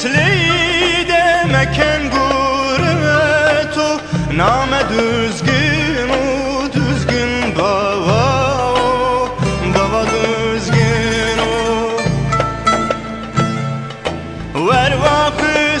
Misli demeken gurbet o Name düzgün o düzgün bava o Bava düzgün o. Ver vakı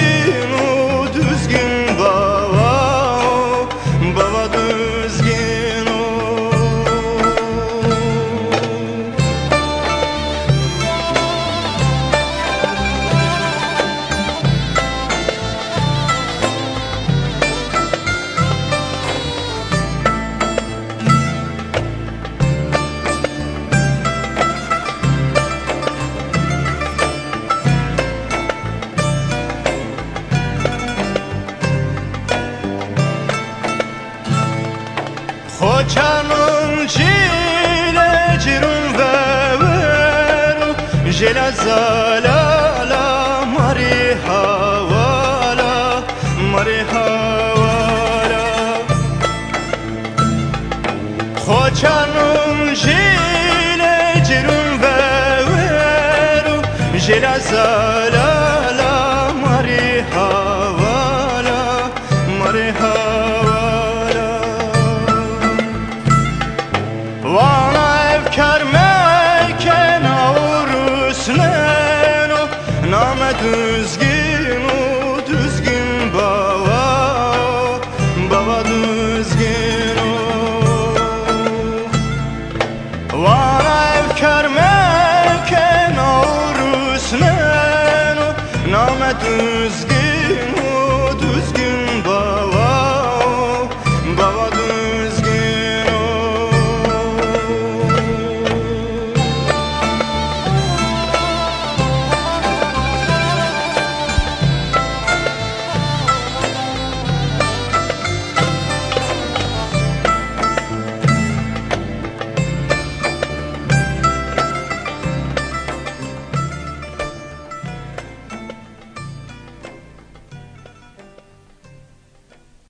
Oceanul cile cirun veveru Jela zala la mari havala Mari havala Oceanul cile cirun veveru Jela zala düzgün o düzgün baba. Baba düzgün o. Vana evkar merken o rüsmen o. Name düzgün